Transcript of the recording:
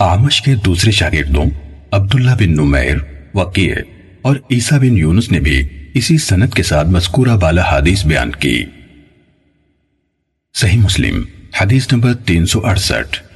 آمش کے دوسرے شاگردوں عبداللہ بن نمیر، وقیع اور عیسیٰ بن یونس نے بھی اسی سنت کے ساتھ مذکورہ بالا حدیث بیان کی۔ صحیح مسلم، حدیث نمبر تین سو اڑسٹھ۔